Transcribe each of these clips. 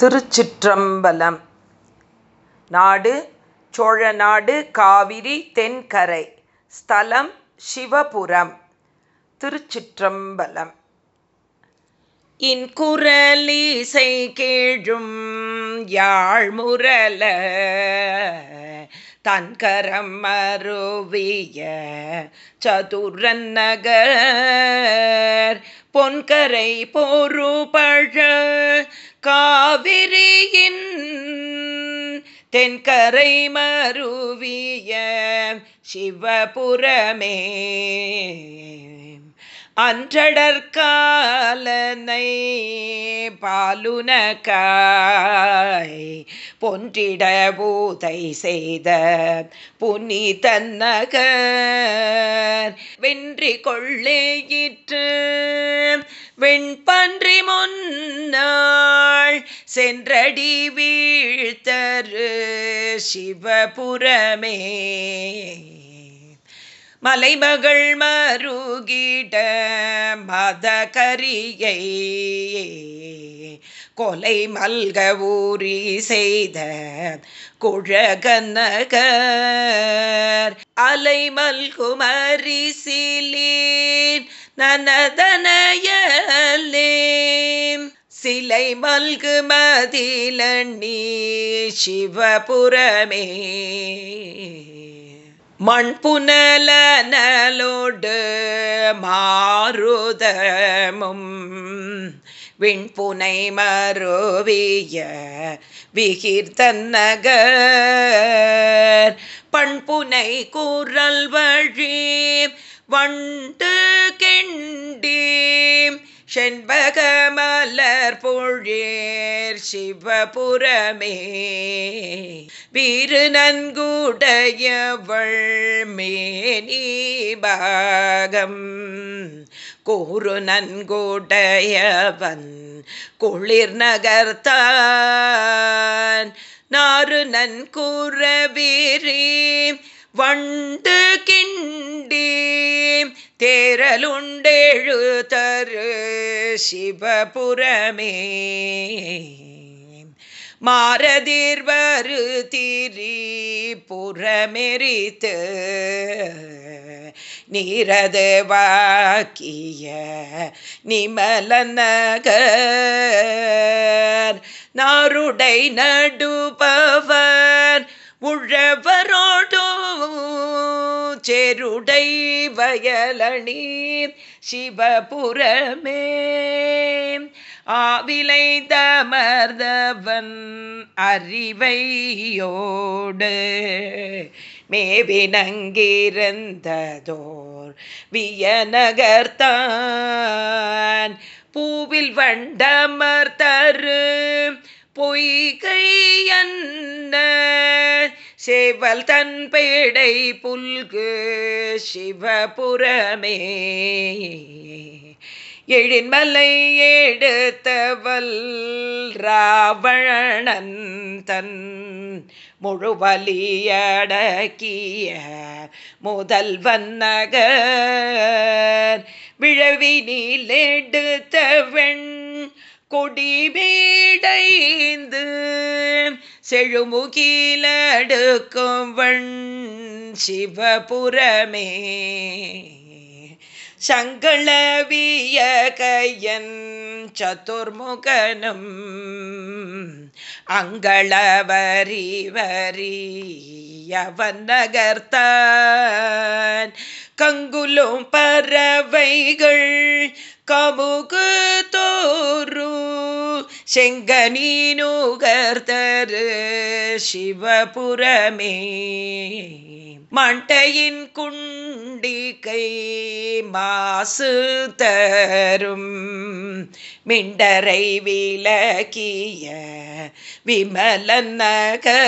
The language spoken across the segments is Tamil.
திருச்சிற்றம்பலம். நாடு சோழநாடு காவிரி தென்கரை. ஸ்தலம் சிவபுரம். திருச்சிற்றம்பலம். இன்குரலிசை கேழும் யாழ்முரல. தன்கரம் மருவிய சதுரன் நகர் பொன்கரை பொறுபழ காவிரியின் தென்கரை மருவிய சிவபுரமே. அன்றடற்காலனை பாலுனக்காய் பொன்றிட பூதை செய்த புனி தன்னகர் வென்றி கொள்ளேயிற்று வெண்பன்றி முன்னாள் சென்றடி வீழ்த்தரு சிவபுரமே. மலைமகள் மருகிட மதகரியை கொலை மல்க ஊறி செய்த குழகநகர். அலை மல்குமரி சிலீன் நனதனயலேம் சிலை மல்கு மதிலண்ணி சிவபுரமே. மண் புனல நலோடு மாறுதமும் விண்புனை மருவிய விகிர்த்தன்னகர் பண்புனை கூறல் வழி வண்டு கெண்டி செண்பக மலர் பொழிர் சிவபுரமே. வீறு நன்குடையவள் மேனீபாகம் கூறு நன்குடையவன் குளிர் நகர்த்தான் நாறு நன்கூற வீரே வண்டு கிண் தேரலுண்டெழு தரு சிவபுரமே. மாரதிர்வரு திரி புறமெரித்து நீரது வாக்கிய நிமலநகர். நாருடை நடுபவர் உழவரோ செருடை வயலணி சிவபுரமே. ஆவிலை தமர்தவன் அறிவையோடு மேவினங்கிருந்ததோர் வியநகர்த்தான் பூவில் வண்டமர் தரு பொய்கை என்ன சேவல் தன் பேடை புல்கு சிவபுரமே. எழின்மலை எடுத்தவல் ராவணன் தன் முழுவலியடக்கிய முதல்வன் நகர் விழவினில் கொடி வீடைந்து செழுமுகிலடுக்கும் வண் சிவபுரமே. சங்களவிய கையன் சதுர்முகனும் அங்களவரி வரியவன் நகர்த்தான். கங்குலும் பறவைகள் கமுகு தோறும் செங்கனீனுகர்தரு சிவபுரமே மண்டையின் குண்டிகை மாசு தரும் மிண்டரை விலக்கிய விமலன் நகர்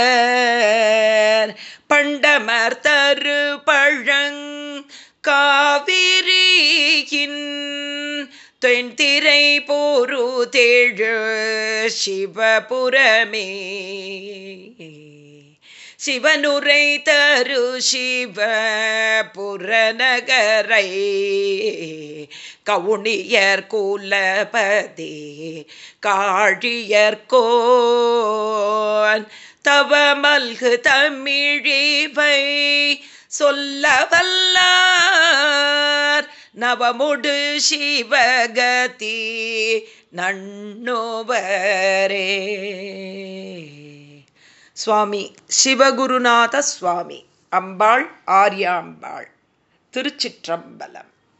பண்டமர் தரு பழங் காவிரியின் தென்திரை போரு தேழு சிவபுரமே. சிவனுரை தரு சிவ புறநகரை கவுனியர் கூலபதி காழியர்கோன் தவமல்கு தமிழிவை சொல்ல வல்லார் நவமுடு சிவகதி நன்னோவரே. சுவாமி சிவகுருநாத சுவாமி அம்பாள் ஆர்யாம்பாள் திருச்சிற்றம்பலம்.